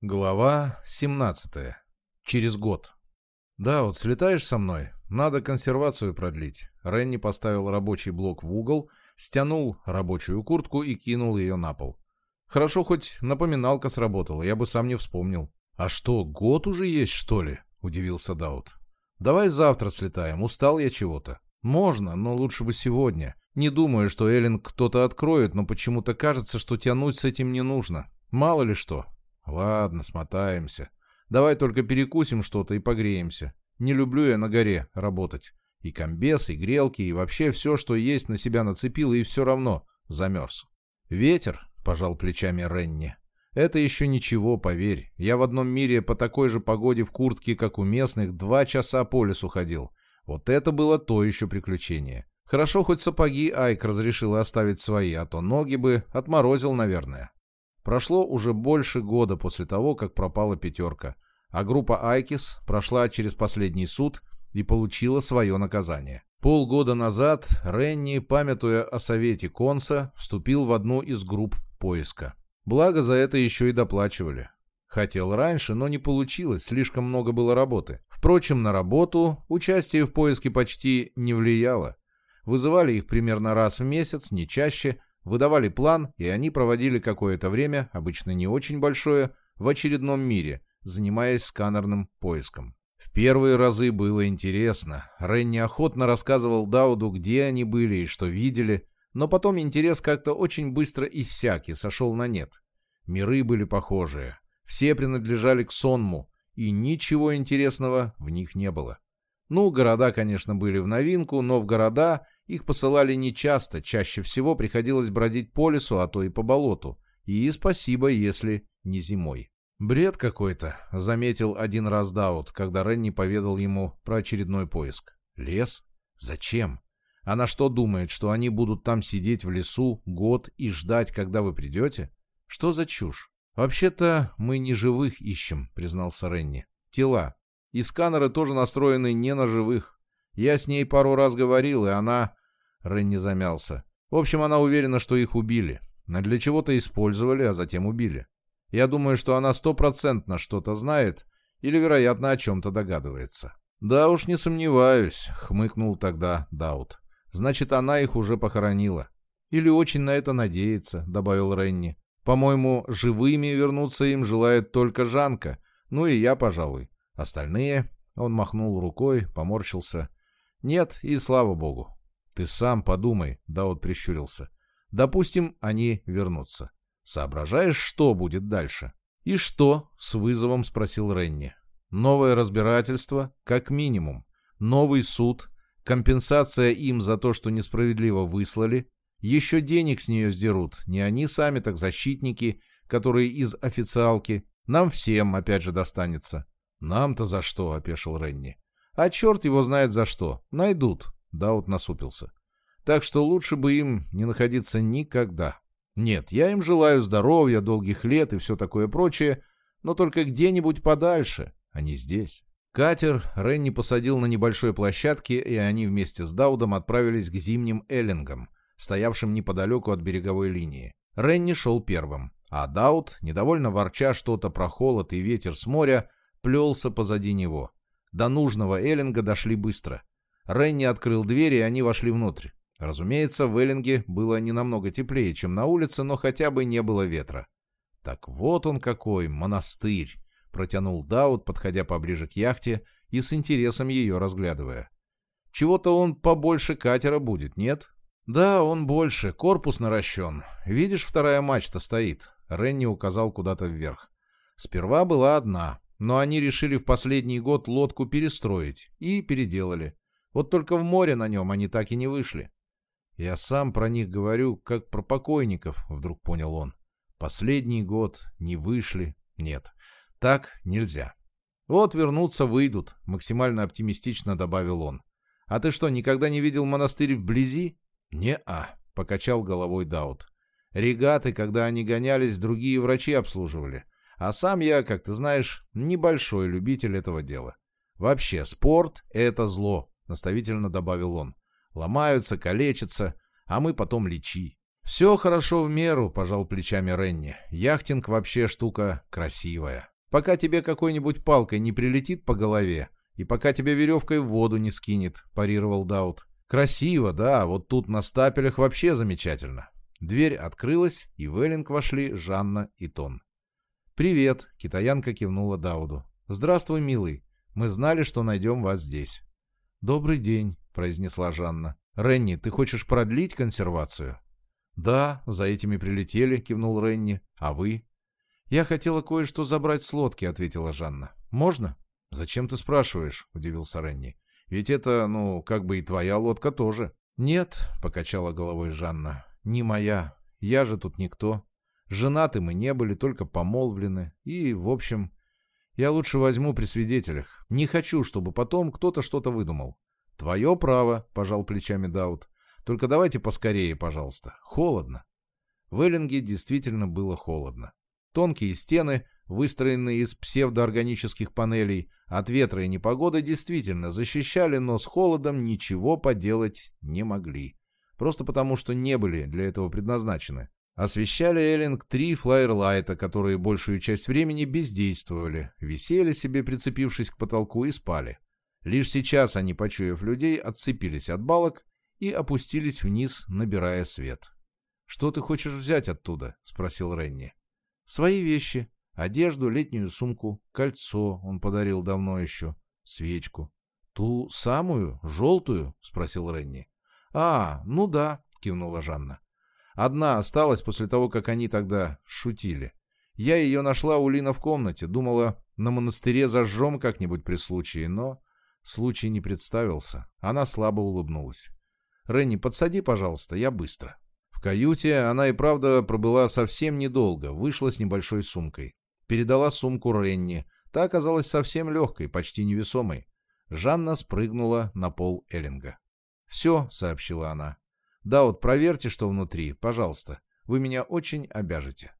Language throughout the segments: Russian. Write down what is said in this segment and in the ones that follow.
Глава 17. Через год. «Да, вот слетаешь со мной? Надо консервацию продлить». Ренни поставил рабочий блок в угол, стянул рабочую куртку и кинул ее на пол. «Хорошо, хоть напоминалка сработала, я бы сам не вспомнил». «А что, год уже есть, что ли?» — удивился Даут. «Давай завтра слетаем, устал я чего-то». «Можно, но лучше бы сегодня. Не думаю, что Эллен кто-то откроет, но почему-то кажется, что тянуть с этим не нужно. Мало ли что, «Ладно, смотаемся. Давай только перекусим что-то и погреемся. Не люблю я на горе работать. И комбес, и грелки, и вообще все, что есть, на себя нацепил, и все равно замерз». «Ветер», — пожал плечами Ренни. «Это еще ничего, поверь. Я в одном мире по такой же погоде в куртке, как у местных, два часа по лесу ходил. Вот это было то еще приключение. Хорошо, хоть сапоги Айк разрешила оставить свои, а то ноги бы отморозил, наверное». Прошло уже больше года после того, как пропала пятерка, а группа Айкис прошла через последний суд и получила свое наказание. Полгода назад Ренни, памятуя о совете Конса, вступил в одну из групп поиска. Благо за это еще и доплачивали. Хотел раньше, но не получилось, слишком много было работы. Впрочем, на работу участие в поиске почти не влияло. Вызывали их примерно раз в месяц, не чаще, выдавали план, и они проводили какое-то время, обычно не очень большое, в очередном мире, занимаясь сканерным поиском. В первые разы было интересно. Рен неохотно рассказывал Дауду, где они были и что видели, но потом интерес как-то очень быстро иссяк и сошел на нет. Миры были похожие. Все принадлежали к Сонму, и ничего интересного в них не было. Ну, города, конечно, были в новинку, но в города их посылали нечасто, чаще всего приходилось бродить по лесу, а то и по болоту. И спасибо, если не зимой. «Бред какой-то», — заметил один раз Даут, когда Ренни поведал ему про очередной поиск. «Лес? Зачем? Она что думает, что они будут там сидеть в лесу год и ждать, когда вы придете? Что за чушь? Вообще-то мы не живых ищем», — признался Ренни. «Тела. И сканеры тоже настроены не на живых. Я с ней пару раз говорил, и она Ренни замялся. В общем, она уверена, что их убили. Но для чего-то использовали, а затем убили. Я думаю, что она стопроцентно что-то знает или, вероятно, о чем-то догадывается. «Да уж не сомневаюсь», — хмыкнул тогда Даут. «Значит, она их уже похоронила». «Или очень на это надеется», — добавил Ренни. «По-моему, живыми вернуться им желает только Жанка. Ну и я, пожалуй. Остальные...» Он махнул рукой, поморщился. «Нет, и слава богу. «Ты сам подумай», — Даут прищурился. «Допустим, они вернутся. Соображаешь, что будет дальше?» «И что?» — с вызовом спросил Ренни. «Новое разбирательство, как минимум. Новый суд, компенсация им за то, что несправедливо выслали. Еще денег с нее сдерут. Не они сами, так защитники, которые из официалки. Нам всем, опять же, достанется». «Нам-то за что?» — опешил Ренни. «А черт его знает за что. Найдут. Даут насупился. Так что лучше бы им не находиться никогда. Нет, я им желаю здоровья, долгих лет и все такое прочее, но только где-нибудь подальше, а не здесь. Катер Ренни посадил на небольшой площадке, и они вместе с Даудом отправились к зимним эллингам, стоявшим неподалеку от береговой линии. Ренни шел первым, а Дауд, недовольно ворча что-то про холод и ветер с моря, плелся позади него. До нужного эллинга дошли быстро. Ренни открыл дверь, и они вошли внутрь. Разумеется, в Эллинге было не намного теплее, чем на улице, но хотя бы не было ветра. «Так вот он какой, монастырь!» — протянул Даут, подходя поближе к яхте и с интересом ее разглядывая. «Чего-то он побольше катера будет, нет?» «Да, он больше, корпус наращен. Видишь, вторая мачта стоит». Ренни указал куда-то вверх. Сперва была одна, но они решили в последний год лодку перестроить и переделали. Вот только в море на нем они так и не вышли. Я сам про них говорю, как про покойников, вдруг понял он. Последний год не вышли. Нет, так нельзя. Вот вернуться выйдут, максимально оптимистично добавил он. А ты что, никогда не видел монастырь вблизи? Не-а, покачал головой Даут. Регаты, когда они гонялись, другие врачи обслуживали. А сам я, как ты знаешь, небольшой любитель этого дела. Вообще, спорт — это зло. — наставительно добавил он. «Ломаются, калечатся, а мы потом лечи. «Все хорошо в меру», — пожал плечами Ренни. «Яхтинг вообще штука красивая. Пока тебе какой-нибудь палкой не прилетит по голове, и пока тебя веревкой в воду не скинет», — парировал Даут. «Красиво, да, вот тут на стапелях вообще замечательно». Дверь открылась, и в Эллинг вошли Жанна и Тон. «Привет», — китаянка кивнула Дауду. «Здравствуй, милый. Мы знали, что найдем вас здесь». «Добрый день», — произнесла Жанна. «Ренни, ты хочешь продлить консервацию?» «Да, за этими прилетели», — кивнул Ренни. «А вы?» «Я хотела кое-что забрать с лодки», — ответила Жанна. «Можно?» «Зачем ты спрашиваешь?» — удивился Ренни. «Ведь это, ну, как бы и твоя лодка тоже». «Нет», — покачала головой Жанна, — «не моя. Я же тут никто. Женаты мы не были, только помолвлены. И, в общем, я лучше возьму при свидетелях. Не хочу, чтобы потом кто-то что-то выдумал. Твое право, пожал плечами Даут. Только давайте поскорее, пожалуйста. Холодно. В Эллинге действительно было холодно. Тонкие стены, выстроенные из псевдоорганических панелей, от ветра и непогоды действительно защищали, но с холодом ничего поделать не могли. Просто потому, что не были для этого предназначены. Освещали Эллинг три флайерлайта, которые большую часть времени бездействовали, висели себе, прицепившись к потолку, и спали. Лишь сейчас они, почуяв людей, отцепились от балок и опустились вниз, набирая свет. «Что ты хочешь взять оттуда?» — спросил Ренни. «Свои вещи. Одежду, летнюю сумку, кольцо он подарил давно еще, свечку». «Ту самую? Желтую?» — спросил Ренни. «А, ну да», — кивнула Жанна. Одна осталась после того, как они тогда шутили. Я ее нашла у Лина в комнате, думала, на монастыре зажжем как-нибудь при случае, но случай не представился. Она слабо улыбнулась. «Ренни, подсади, пожалуйста, я быстро». В каюте она и правда пробыла совсем недолго, вышла с небольшой сумкой. Передала сумку Ренни. Та оказалась совсем легкой, почти невесомой. Жанна спрыгнула на пол Эллинга. «Все», — сообщила она, да вот проверьте, что внутри, пожалуйста. Вы меня очень обяжете.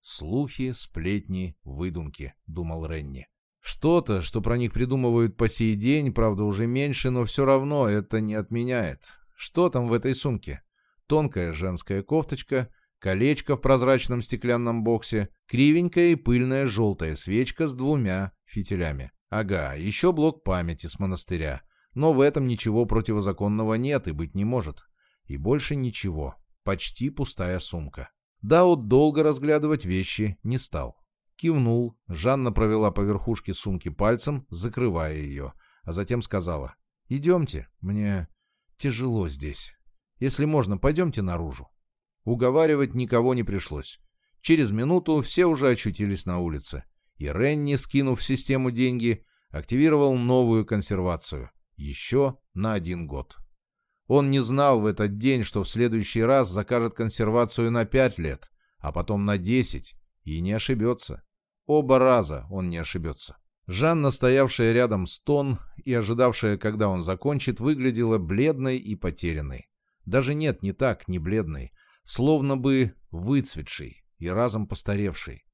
Слухи, сплетни, выдумки, думал Ренни. Что-то, что про них придумывают по сей день, правда уже меньше, но все равно это не отменяет. Что там в этой сумке? Тонкая женская кофточка, колечко в прозрачном стеклянном боксе, кривенькая и пыльная желтая свечка с двумя фитилями. Ага, еще блок памяти с монастыря. Но в этом ничего противозаконного нет и быть не может. И больше ничего. Почти пустая сумка. Даут долго разглядывать вещи не стал. Кивнул, Жанна провела по верхушке сумки пальцем, закрывая ее, а затем сказала, «Идемте, мне тяжело здесь. Если можно, пойдемте наружу». Уговаривать никого не пришлось. Через минуту все уже очутились на улице, и Ренни, скинув в систему деньги, активировал новую консервацию. Еще на один год. Он не знал в этот день, что в следующий раз закажет консервацию на пять лет, а потом на десять, и не ошибется. Оба раза он не ошибется. Жанна, стоявшая рядом с Тон и ожидавшая, когда он закончит, выглядела бледной и потерянной. Даже нет, не так, не бледной, словно бы выцветшей и разом постаревшей.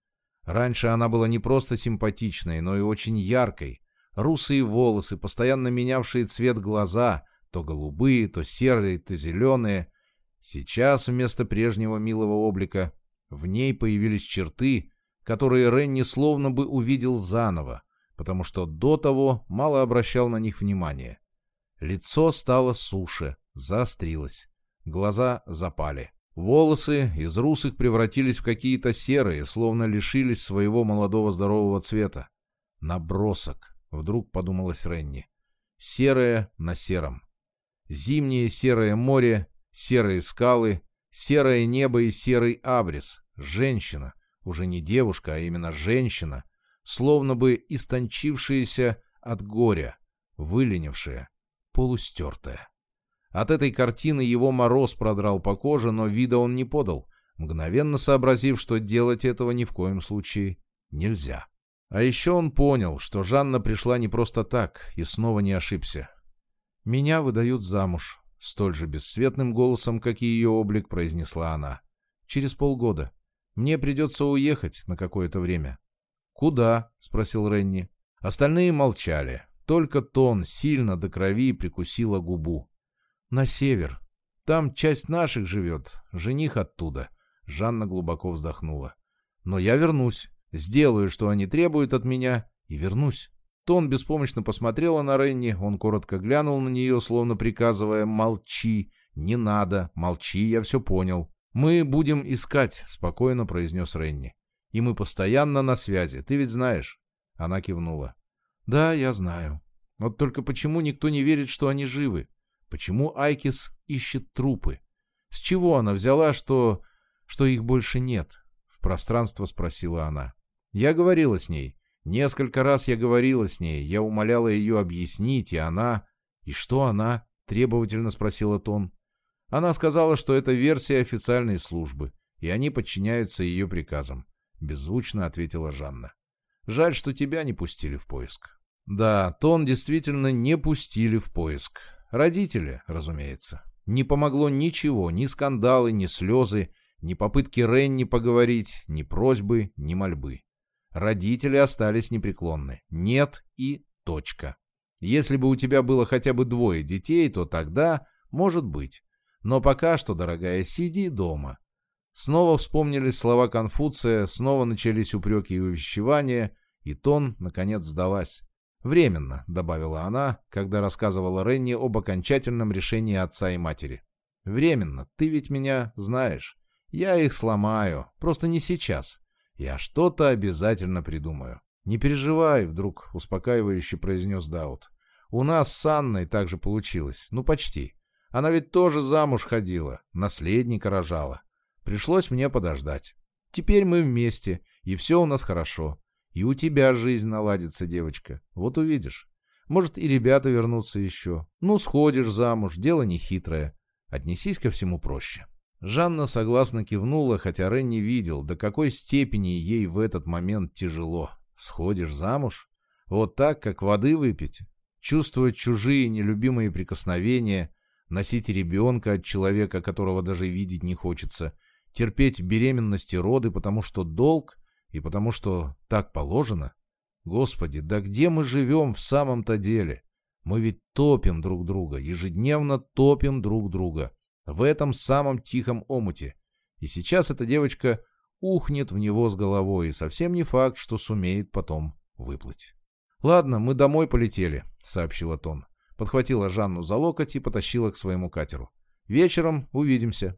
Раньше она была не просто симпатичной, но и очень яркой. Русые волосы, постоянно менявшие цвет глаза, то голубые, то серые, то зеленые. Сейчас вместо прежнего милого облика в ней появились черты, которые Ренни словно бы увидел заново, потому что до того мало обращал на них внимания. Лицо стало суше, заострилось, глаза запали. Волосы из русых превратились в какие-то серые, словно лишились своего молодого здорового цвета. Набросок, вдруг подумалось Ренни. Серое на сером. Зимнее серое море, серые скалы, серое небо и серый абрис. Женщина, уже не девушка, а именно женщина, словно бы истончившаяся от горя, выленившая, полустертая. От этой картины его мороз продрал по коже, но вида он не подал, мгновенно сообразив, что делать этого ни в коем случае нельзя. А еще он понял, что Жанна пришла не просто так, и снова не ошибся. «Меня выдают замуж», — столь же бесцветным голосом, как и ее облик, произнесла она. «Через полгода. Мне придется уехать на какое-то время». «Куда?» — спросил Ренни. Остальные молчали. Только Тон сильно до крови прикусила губу. «На север. Там часть наших живет, жених оттуда. Жанна глубоко вздохнула. Но я вернусь, сделаю, что они требуют от меня, и вернусь. Тон беспомощно посмотрела на Ренни, он коротко глянул на нее, словно приказывая «молчи, не надо, молчи, я все понял». «Мы будем искать», — спокойно произнес Ренни. «И мы постоянно на связи, ты ведь знаешь». Она кивнула. «Да, я знаю. Вот только почему никто не верит, что они живы? Почему Айкис ищет трупы? С чего она взяла, что... что их больше нет?» В пространство спросила она. «Я говорила с ней. Несколько раз я говорила с ней. Я умоляла ее объяснить, и она... И что она?» Требовательно спросила Тон. Она сказала, что это версия официальной службы, и они подчиняются ее приказам. Беззвучно ответила Жанна. Жаль, что тебя не пустили в поиск. Да, Тон действительно не пустили в поиск. Родители, разумеется. Не помогло ничего, ни скандалы, ни слезы, ни попытки Ренни поговорить, ни просьбы, ни мольбы. Родители остались непреклонны. Нет и точка. Если бы у тебя было хотя бы двое детей, то тогда, может быть. Но пока что, дорогая, сиди дома. Снова вспомнились слова Конфуция, снова начались упреки и увещевания, и Тон, наконец, сдалась. «Временно», — добавила она, когда рассказывала Ренни об окончательном решении отца и матери. «Временно, ты ведь меня знаешь. Я их сломаю, просто не сейчас. Я что-то обязательно придумаю». «Не переживай», — вдруг успокаивающе произнес Даут. «У нас с Анной так же получилось. Ну, почти. Она ведь тоже замуж ходила, наследника рожала. Пришлось мне подождать. Теперь мы вместе, и все у нас хорошо. И у тебя жизнь наладится, девочка. Вот увидишь. Может, и ребята вернутся еще. Ну, сходишь замуж, дело не хитрое. Отнесись ко всему проще». Жанна согласно кивнула, хотя Рен не видел, до какой степени ей в этот момент тяжело. Сходишь замуж? Вот так, как воды выпить? Чувствовать чужие нелюбимые прикосновения, носить ребенка от человека, которого даже видеть не хочется, терпеть беременности роды, потому что долг и потому что так положено? Господи, да где мы живем в самом-то деле? Мы ведь топим друг друга, ежедневно топим друг друга. В этом самом тихом омуте. И сейчас эта девочка ухнет в него с головой, и совсем не факт, что сумеет потом выплыть. «Ладно, мы домой полетели», — сообщила Тон. Подхватила Жанну за локоть и потащила к своему катеру. «Вечером увидимся».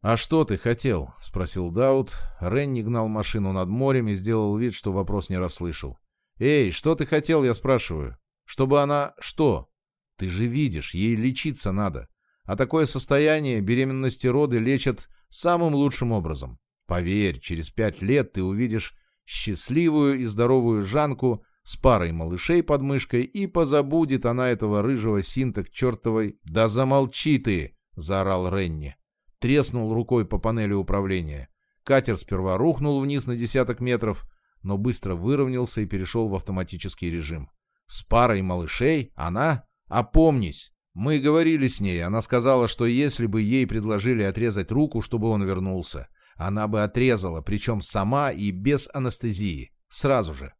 «А что ты хотел?» — спросил Даут. Ренни гнал машину над морем и сделал вид, что вопрос не расслышал. «Эй, что ты хотел, я спрашиваю? Чтобы она... что? Ты же видишь, ей лечиться надо. А такое состояние беременности роды лечат самым лучшим образом. Поверь, через пять лет ты увидишь счастливую и здоровую Жанку с парой малышей под мышкой, и позабудет она этого рыжего синта к чертовой... «Да замолчи ты!» — заорал Ренни треснул рукой по панели управления. Катер сперва рухнул вниз на десяток метров, но быстро выровнялся и перешел в автоматический режим. С парой малышей она... Опомнись! Мы говорили с ней, она сказала, что если бы ей предложили отрезать руку, чтобы он вернулся, она бы отрезала, причем сама и без анестезии. Сразу же.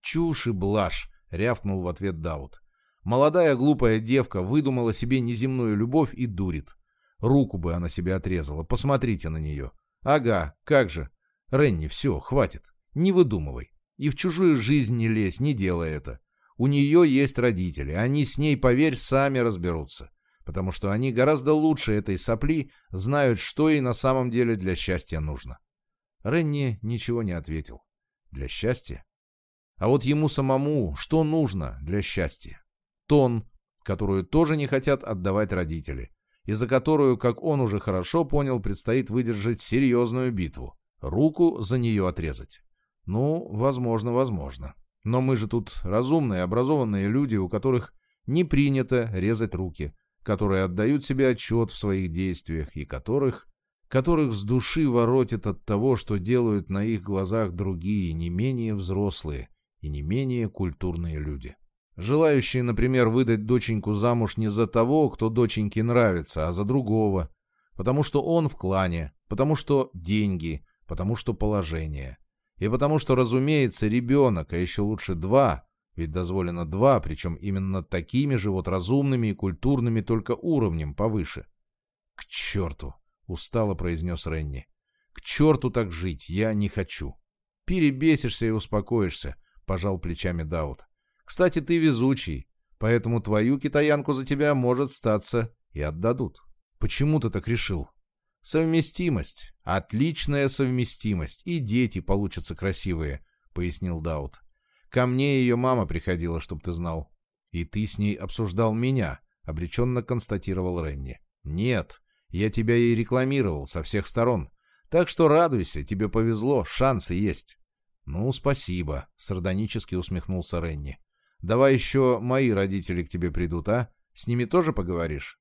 Чушь и блажь, рявкнул в ответ Даут. Молодая глупая девка выдумала себе неземную любовь и дурит. Руку бы она себе отрезала. Посмотрите на нее. Ага, как же. Ренни, все, хватит. Не выдумывай. И в чужую жизнь не лезь, не делай это. У нее есть родители. Они с ней, поверь, сами разберутся. Потому что они гораздо лучше этой сопли знают, что ей на самом деле для счастья нужно. Ренни ничего не ответил. Для счастья? А вот ему самому что нужно для счастья? Тон, которую тоже не хотят отдавать родители и за которую, как он уже хорошо понял, предстоит выдержать серьезную битву. Руку за нее отрезать. Ну, возможно, возможно. Но мы же тут разумные, образованные люди, у которых не принято резать руки, которые отдают себе отчет в своих действиях и которых, которых с души воротит от того, что делают на их глазах другие, не менее взрослые и не менее культурные люди. Желающие, например, выдать доченьку замуж не за того, кто доченьке нравится, а за другого. Потому что он в клане, потому что деньги, потому что положение. И потому что, разумеется, ребенок, а еще лучше два, ведь дозволено два, причем именно такими же вот разумными и культурными только уровнем повыше. «К черту!» — устало произнес Ренни. «К черту так жить! Я не хочу!» «Перебесишься и успокоишься», — пожал плечами Даут. «Кстати, ты везучий, поэтому твою китаянку за тебя, может, статься и отдадут». «Почему ты так решил?» «Совместимость. Отличная совместимость. И дети получатся красивые», — пояснил Даут. «Ко мне ее мама приходила, чтоб ты знал». «И ты с ней обсуждал меня», — обреченно констатировал Ренни. «Нет, я тебя ей рекламировал со всех сторон. Так что радуйся, тебе повезло, шансы есть». «Ну, спасибо», — сардонически усмехнулся Ренни. «Давай еще мои родители к тебе придут, а? С ними тоже поговоришь?»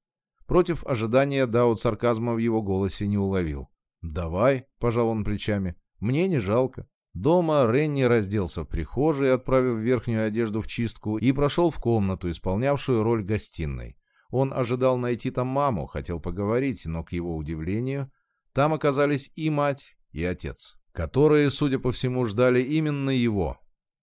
Против ожидания Даут сарказма в его голосе не уловил. «Давай», — пожал он плечами, — «мне не жалко». Дома Ренни разделся в прихожей, отправив верхнюю одежду в чистку, и прошел в комнату, исполнявшую роль гостиной. Он ожидал найти там маму, хотел поговорить, но, к его удивлению, там оказались и мать, и отец, которые, судя по всему, ждали именно его.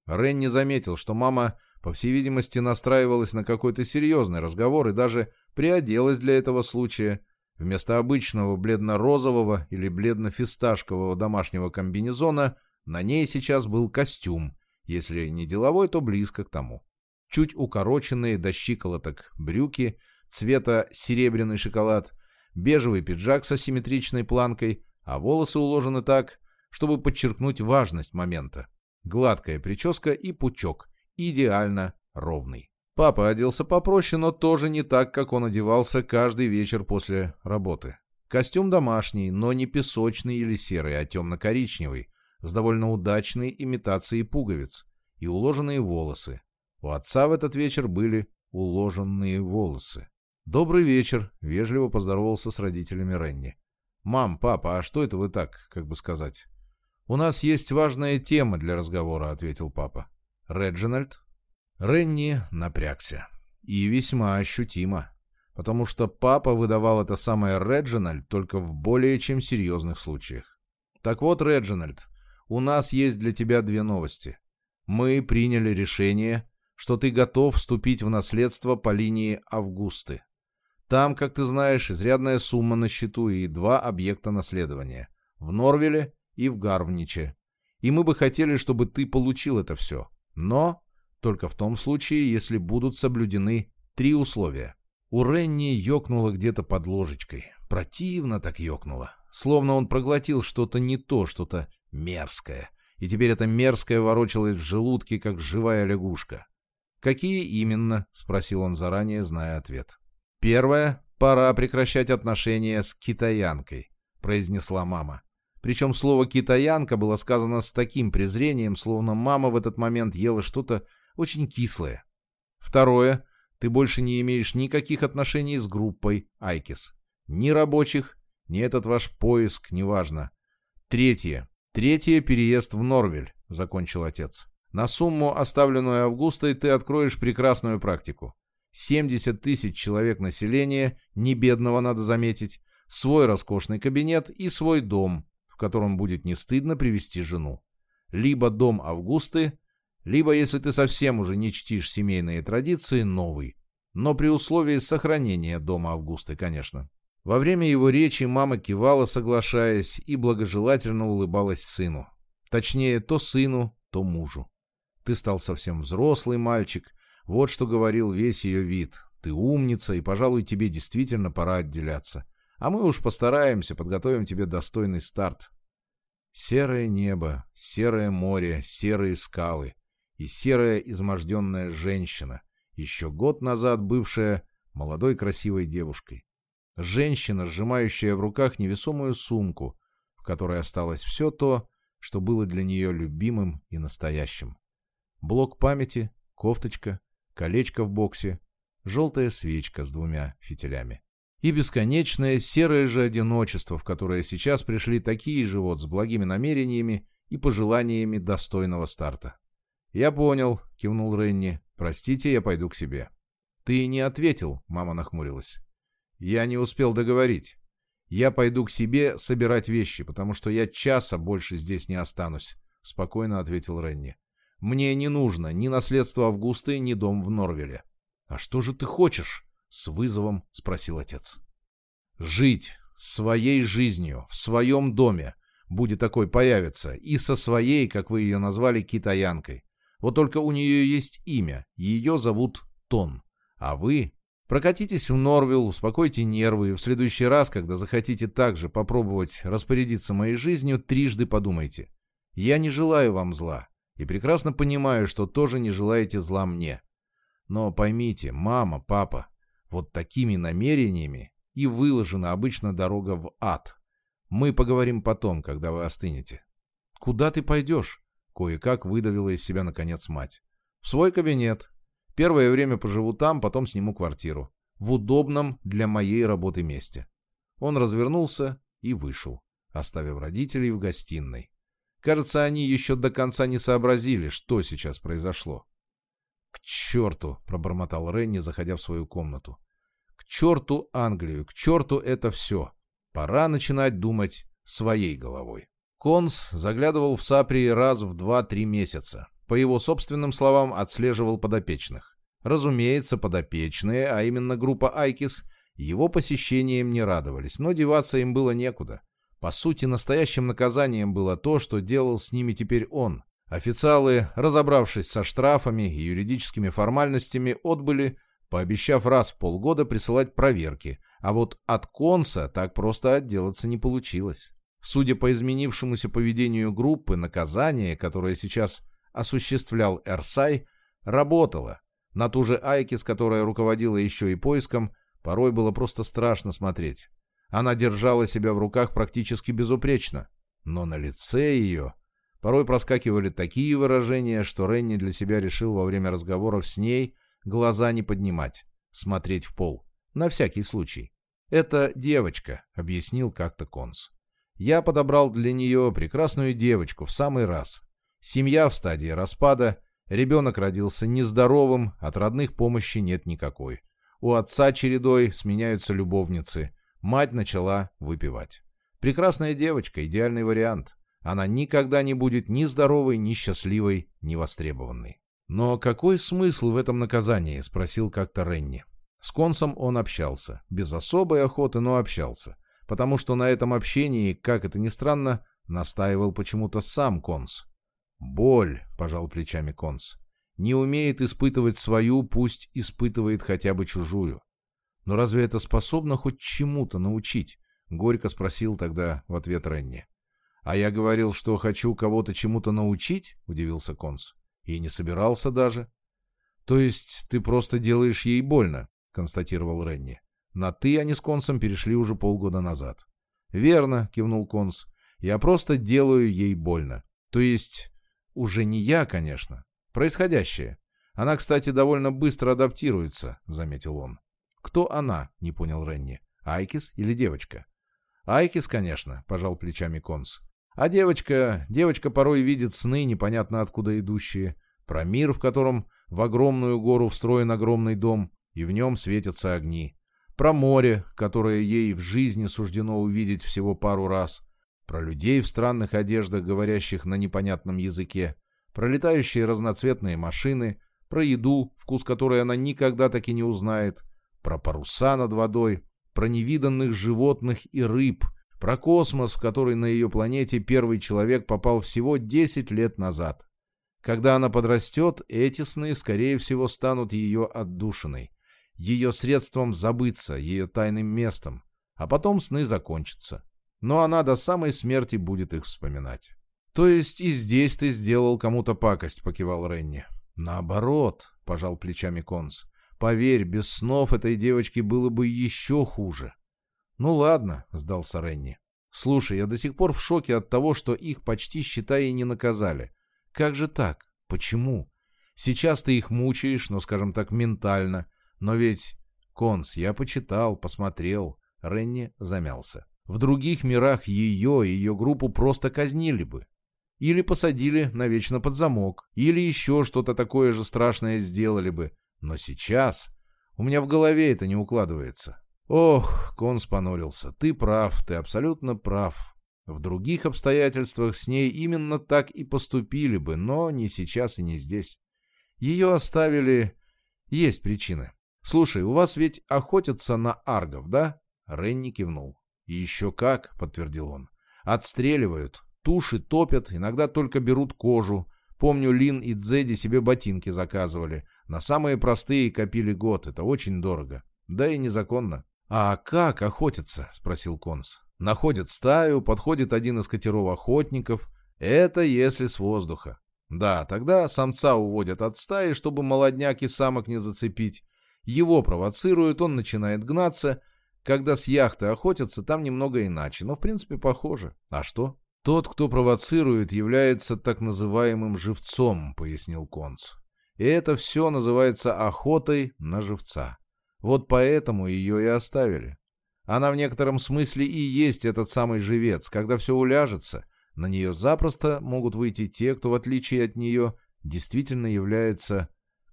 Ренни заметил, что мама, по всей видимости, настраивалась на какой-то серьезный разговор и даже приоделась для этого случая. Вместо обычного бледно-розового или бледно-фисташкового домашнего комбинезона на ней сейчас был костюм, если не деловой, то близко к тому. Чуть укороченные до щиколоток брюки – цвета серебряный шоколад, бежевый пиджак с асимметричной планкой, а волосы уложены так, чтобы подчеркнуть важность момента. Гладкая прическа и пучок, идеально ровный. Папа оделся попроще, но тоже не так, как он одевался каждый вечер после работы. Костюм домашний, но не песочный или серый, а темно-коричневый, с довольно удачной имитацией пуговиц и уложенные волосы. У отца в этот вечер были уложенные волосы. «Добрый вечер», — вежливо поздоровался с родителями Ренни. «Мам, папа, а что это вы так, как бы сказать?» «У нас есть важная тема для разговора», — ответил папа. «Реджинальд?» Ренни напрягся. И весьма ощутимо. Потому что папа выдавал это самое Реджинальд только в более чем серьезных случаях. «Так вот, Реджинальд, у нас есть для тебя две новости. Мы приняли решение, что ты готов вступить в наследство по линии Августы. Там, как ты знаешь, изрядная сумма на счету и два объекта наследования. В Норвеле и в Гарвниче. И мы бы хотели, чтобы ты получил это все. Но только в том случае, если будут соблюдены три условия. У Ренни ёкнуло где-то под ложечкой. Противно так ёкнуло. Словно он проглотил что-то не то, что-то мерзкое. И теперь это мерзкое ворочалось в желудке, как живая лягушка. «Какие именно?» — спросил он заранее, зная ответ. «Первое, пора прекращать отношения с китаянкой», — произнесла мама. Причем слово «китаянка» было сказано с таким презрением, словно мама в этот момент ела что-то очень кислое. Второе, ты больше не имеешь никаких отношений с группой Айкис. Ни рабочих, ни этот ваш поиск, неважно. Третье. Третье — переезд в Норвель, — закончил отец. На сумму, оставленную Августой, ты откроешь прекрасную практику. 70 тысяч человек населения, не бедного надо заметить, свой роскошный кабинет и свой дом, в котором будет не стыдно привести жену. Либо дом Августы, либо, если ты совсем уже не чтишь семейные традиции, новый. Но при условии сохранения дома Августы, конечно. Во время его речи мама кивала, соглашаясь, и благожелательно улыбалась сыну. Точнее, то сыну, то мужу. Ты стал совсем взрослый мальчик, вот что говорил весь ее вид. Ты умница, и, пожалуй, тебе действительно пора отделяться. А мы уж постараемся, подготовим тебе достойный старт. Серое небо, серое море, серые скалы и серая изможденная женщина, еще год назад бывшая молодой красивой девушкой. Женщина, сжимающая в руках невесомую сумку, в которой осталось все то, что было для нее любимым и настоящим. Блок памяти, кофточка, колечко в боксе, желтая свечка с двумя фитилями. И бесконечное серое же одиночество, в которое сейчас пришли такие же вот с благими намерениями и пожеланиями достойного старта. «Я понял», — кивнул Ренни. «Простите, я пойду к себе». «Ты не ответил», — мама нахмурилась. «Я не успел договорить. Я пойду к себе собирать вещи, потому что я часа больше здесь не останусь», — спокойно ответил Ренни. Мне не нужно ни наследство Августы, ни дом в Норвеле. — А что же ты хочешь? — с вызовом спросил отец. Жить своей жизнью, в своем доме, будет такой появиться, и со своей, как вы ее назвали, китаянкой. Вот только у нее есть имя, ее зовут Тон. А вы прокатитесь в Норвилл, успокойте нервы, и в следующий раз, когда захотите также попробовать распорядиться моей жизнью, трижды подумайте. Я не желаю вам зла, и прекрасно понимаю, что тоже не желаете зла мне. Но поймите, мама, папа, вот такими намерениями и выложена обычно дорога в ад. Мы поговорим потом, когда вы остынете. Куда ты пойдешь? Кое-как выдавила из себя, наконец, мать. В свой кабинет. Первое время поживу там, потом сниму квартиру. В удобном для моей работы месте. Он развернулся и вышел, оставив родителей в гостиной. Кажется, они еще до конца не сообразили, что сейчас произошло. «К черту!» — пробормотал Ренни, заходя в свою комнату. «К черту Англию! К черту это все! Пора начинать думать своей головой!» Конс заглядывал в Сапри раз в 2-3 месяца. По его собственным словам, отслеживал подопечных. Разумеется, подопечные, а именно группа Айкис, его посещением не радовались, но деваться им было некуда. По сути, настоящим наказанием было то, что делал с ними теперь он. Официалы, разобравшись со штрафами и юридическими формальностями, отбыли, пообещав раз в полгода присылать проверки, а вот от конса так просто отделаться не получилось. Судя по изменившемуся поведению группы, наказание, которое сейчас осуществлял Эрсай, работало. На ту же Айкис, которая руководила еще и поиском, порой было просто страшно смотреть. Она держала себя в руках практически безупречно, но на лице ее порой проскакивали такие выражения, что Ренни для себя решил во время разговоров с ней глаза не поднимать, смотреть в пол, на всякий случай. «Это девочка», — объяснил как-то Конс. «Я подобрал для нее прекрасную девочку в самый раз. Семья в стадии распада, ребенок родился нездоровым, от родных помощи нет никакой. У отца чередой сменяются любовницы, Мать начала выпивать. Прекрасная девочка, идеальный вариант. Она никогда не будет ни здоровой, ни счастливой, ни востребованной. «Но какой смысл в этом наказании?» — спросил как-то Ренни. С Консом он общался. Без особой охоты, но общался. Потому что на этом общении, как это ни странно, настаивал почему-то сам Конс. «Боль», — пожал плечами Конс. «Не умеет испытывать свою, пусть испытывает хотя бы чужую. Но разве это способно хоть чему-то научить? Горько спросил тогда в ответ Ренни. «А я говорил, что хочу кого-то чему-то научить?» — удивился Конс. «И не собирался даже». «То есть ты просто делаешь ей больно?» — констатировал Ренни. «На «ты» они с Консом перешли уже полгода назад». «Верно», — кивнул Конс. «Я просто делаю ей больно. То есть уже не я, конечно. Происходящее. Она, кстати, довольно быстро адаптируется», — заметил он. «Кто она?» — не понял Ренни. «Айкис или девочка?» «Айкис, конечно», — пожал плечами Конс. «А девочка... Девочка порой видит сны, непонятно откуда идущие, про мир, в котором в огромную гору встроен огромный дом, и в нем светятся огни, про море, которое ей в жизни суждено увидеть всего пару раз, про людей в странных одеждах, говорящих на непонятном языке, про летающие разноцветные машины, про еду, вкус которой она никогда таки не узнает, про паруса над водой, про невиданных животных и рыб, про космос, в который на ее планете первый человек попал всего 10 лет назад. Когда она подрастет, эти сны, скорее всего, станут ее отдушиной, ее средством забыться, ее тайным местом, а потом сны закончатся. Но она до самой смерти будет их вспоминать. «То есть и здесь ты сделал кому-то пакость», — покивал Ренни. «Наоборот», — пожал плечами Конс. Поверь, без снов этой девочке было бы еще хуже. Ну ладно, сдался Ренни. Слушай, я до сих пор в шоке от того, что их почти, считай, и не наказали. Как же так? Почему? Сейчас ты их мучаешь, ну, скажем так, ментально. Но ведь... Конс, я почитал, посмотрел. Ренни замялся. В других мирах ее и ее группу просто казнили бы. Или посадили навечно под замок. Или еще что-то такое же страшное сделали бы. Но сейчас у меня в голове это не укладывается. Ох, Конс понурился. Ты прав, ты абсолютно прав. В других обстоятельствах с ней именно так и поступили бы, но не сейчас и не здесь. Ее оставили... Есть причины. Слушай, у вас ведь охотятся на аргов, да? Ренни кивнул. «И еще как», — подтвердил он. «Отстреливают, туши топят, иногда только берут кожу. Помню, Лин и Дзеди себе ботинки заказывали. На самые простые копили год, это очень дорого. Да и незаконно». «А как охотятся?» — спросил Конс. «Находят стаю, подходит один из катеров охотников. Это если с воздуха. Да, тогда самца уводят от стаи, чтобы молодняк и самок не зацепить. Его провоцируют, он начинает гнаться. Когда с яхты охотятся, там немного иначе, но в принципе похоже. А что? Тот, кто провоцирует, является так называемым живцом, пояснил Конц. И это все называется охотой на живца. Вот поэтому ее и оставили. Она в некотором смысле и есть этот самый живец. Когда все уляжется, на нее запросто могут выйти те, кто, в отличие от нее, действительно является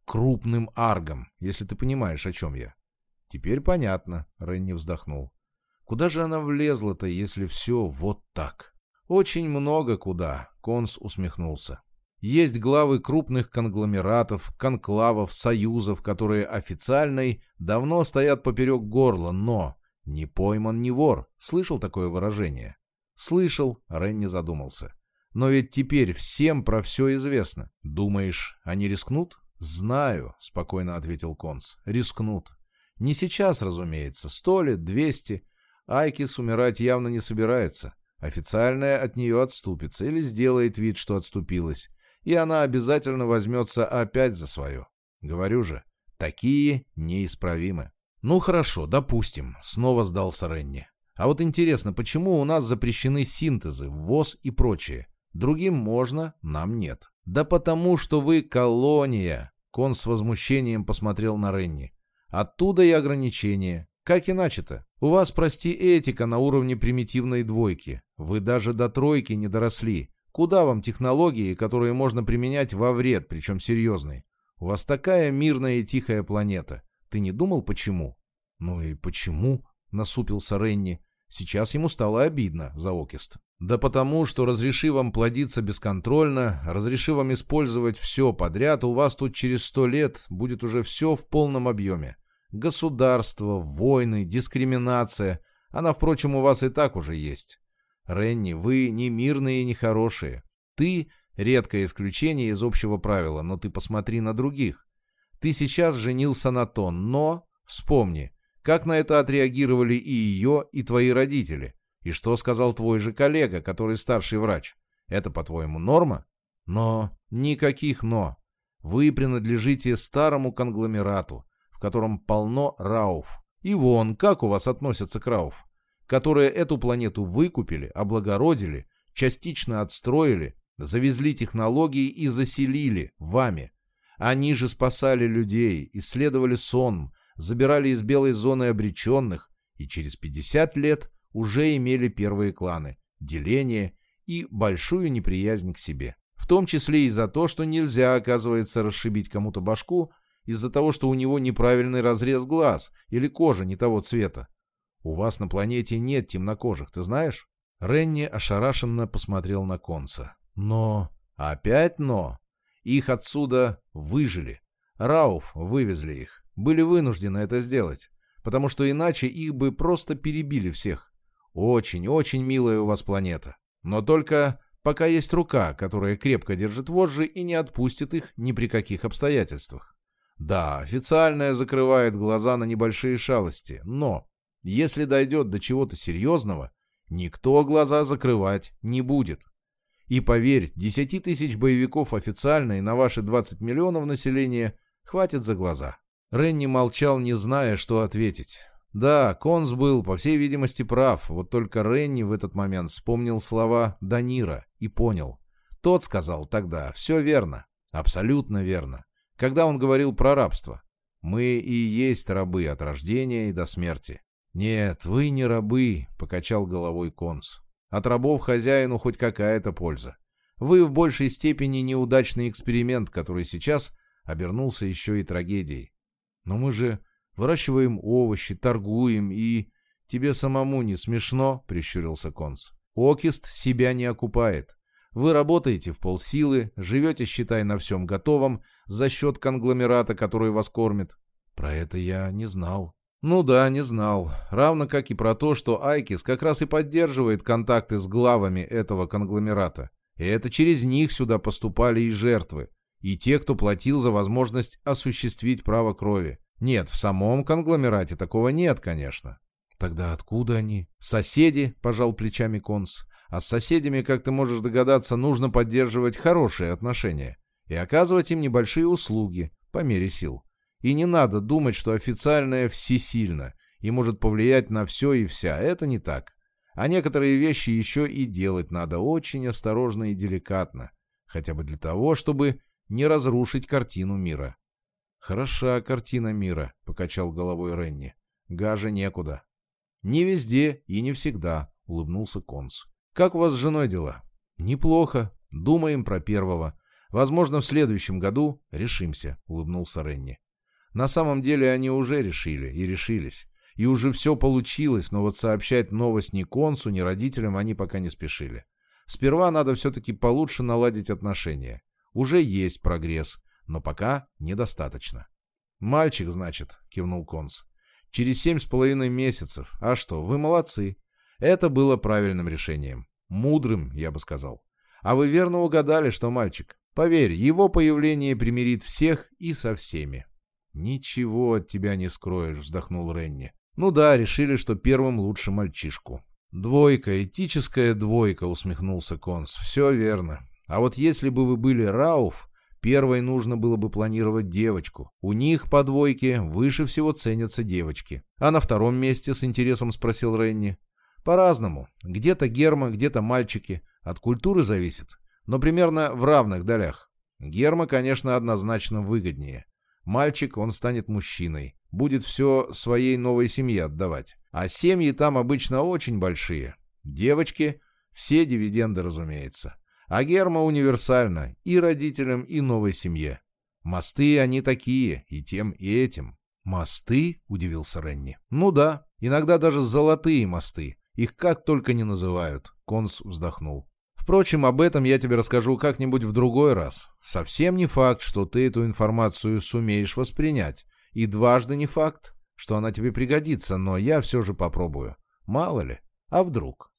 крупным аргом, если ты понимаешь, о чем я. Теперь понятно, Ренни вздохнул. Куда же она влезла-то, если все вот так? Очень много куда, Конс усмехнулся. Есть главы крупных конгломератов, конклавов, союзов, которые официальной давно стоят поперек горла, но не пойман не вор. Слышал такое выражение? Слышал, Ренни задумался. Но ведь теперь всем про все известно. Думаешь, они рискнут? «Знаю», — спокойно ответил Конс. «Рискнут. Не сейчас, разумеется. Сто лет, двести. Айкис умирать явно не собирается. Официальная от нее отступится или сделает вид, что отступилась. И она обязательно возьмется опять за свое. Говорю же, такие неисправимы». «Ну хорошо, допустим», — снова сдался Ренни. «А вот интересно, почему у нас запрещены синтезы, ввоз и прочее? Другим можно, нам нет». «Да потому, что вы колония!» Кон с возмущением посмотрел на Ренни. «Оттуда и ограничения. Как иначе-то? У вас, прости, этика на уровне примитивной двойки. Вы даже до тройки не доросли. Куда вам технологии, которые можно применять во вред, причем серьезный? У вас такая мирная и тихая планета. Ты не думал, почему?» «Ну и почему?» — насупился Ренни. Сейчас ему стало обидно за Окист. Да потому, что разреши вам плодиться бесконтрольно, разреши вам использовать все подряд, у вас тут через сто лет будет уже все в полном объеме. Государство, войны, дискриминация. Она, впрочем, у вас и так уже есть. Ренни, вы не мирные и не хорошие. Ты — редкое исключение из общего правила, но ты посмотри на других. Ты сейчас женился на Тон, но, вспомни, как на это отреагировали и ее, и твои родители — и что сказал твой же коллега, который старший врач? Это, по-твоему, норма? Но никаких «но». Вы принадлежите старому конгломерату, в котором полно рауф. И вон, как у вас относятся к рауф? Которые эту планету выкупили, облагородили, частично отстроили, завезли технологии и заселили вами. Они же спасали людей, исследовали сон, забирали из белой зоны обреченных, и через 50 лет уже имели первые кланы, деление и большую неприязнь к себе. В том числе и за то, что нельзя, оказывается, расшибить кому-то башку из-за того, что у него неправильный разрез глаз или кожа не того цвета. У вас на планете нет темнокожих, ты знаешь? Ренни ошарашенно посмотрел на Конца. Но... Опять но. Их отсюда выжили. Рауф вывезли их. Были вынуждены это сделать. Потому что иначе их бы просто перебили всех. Очень-очень милая у вас планета. Но только пока есть рука, которая крепко держит вожжи и не отпустит их ни при каких обстоятельствах. Да, официальная закрывает глаза на небольшие шалости, но если дойдет до чего-то серьезного, никто глаза закрывать не будет. И поверь, 10 тысяч боевиков официально и на ваши 20 миллионов населения хватит за глаза. Ренни молчал, не зная, что ответить. Да, Конс был, по всей видимости, прав, вот только Ренни в этот момент вспомнил слова Данира и понял. Тот сказал тогда, все верно, абсолютно верно, когда он говорил про рабство. Мы и есть рабы от рождения и до смерти. «Нет, вы не рабы», — покачал головой Конс. «От рабов хозяину хоть какая-то польза. Вы в большей степени неудачный эксперимент, который сейчас обернулся еще и трагедией. Но мы же Выращиваем овощи, торгуем и... Тебе самому не смешно?» — прищурился Конс. «Окист себя не окупает. Вы работаете в полсилы, живете, считай, на всем готовом, за счет конгломерата, который вас кормит». «Про это я не знал». Ну да, не знал. Равно как и про то, что Айкис как раз и поддерживает контакты с главами этого конгломерата. И это через них сюда поступали и жертвы, и те, кто платил за возможность осуществить право крови. Нет, в самом конгломерате такого нет, конечно. Тогда откуда они? Соседи, пожал плечами Конс. А с соседями, как ты можешь догадаться, нужно поддерживать хорошие отношения и оказывать им небольшие услуги по мере сил. И не надо думать, что официальное всесильно и может повлиять на все и вся. Это не так. А некоторые вещи еще и делать надо очень осторожно и деликатно, хотя бы для того, чтобы не разрушить картину мира. «Хороша картина мира», — покачал головой Ренни. «Гаже некуда». «Не везде и не всегда», — улыбнулся Конс. «Как у вас с женой дела?» «Неплохо. Думаем про первого. Возможно, в следующем году решимся», — улыбнулся Ренни. На самом деле они уже решили и решились. И уже все получилось, но вот сообщать новость ни консу, ни родителям они пока не спешили. Сперва надо все-таки получше наладить отношения. Уже есть прогресс, но пока недостаточно. «Мальчик, значит», — кивнул конс. «Через семь с половиной месяцев. А что, вы молодцы. Это было правильным решением. Мудрым, я бы сказал. А вы верно угадали, что мальчик. Поверь, его появление примирит всех и со всеми». «Ничего от тебя не скроешь», — вздохнул Ренни. Ну да, решили, что первым лучше мальчишку. Двойка, этическая двойка, усмехнулся Конс. Все верно. А вот если бы вы были Рауф, первой нужно было бы планировать девочку. У них по двойке выше всего ценятся девочки. А на втором месте с интересом спросил Ренни. По-разному. Где-то Герма, где-то мальчики. От культуры зависит. Но примерно в равных долях. Герма, конечно, однозначно выгоднее. Мальчик, он станет мужчиной будет все своей новой семье отдавать. А семьи там обычно очень большие. Девочки – все дивиденды, разумеется. А герма универсальна и родителям, и новой семье. Мосты они такие, и тем, и этим. «Мосты?» – удивился Ренни. «Ну да, иногда даже золотые мосты. Их как только не называют», – Конс вздохнул. «Впрочем, об этом я тебе расскажу как-нибудь в другой раз. Совсем не факт, что ты эту информацию сумеешь воспринять. И дважды не факт, что она тебе пригодится, но я все же попробую. Мало ли, а вдруг?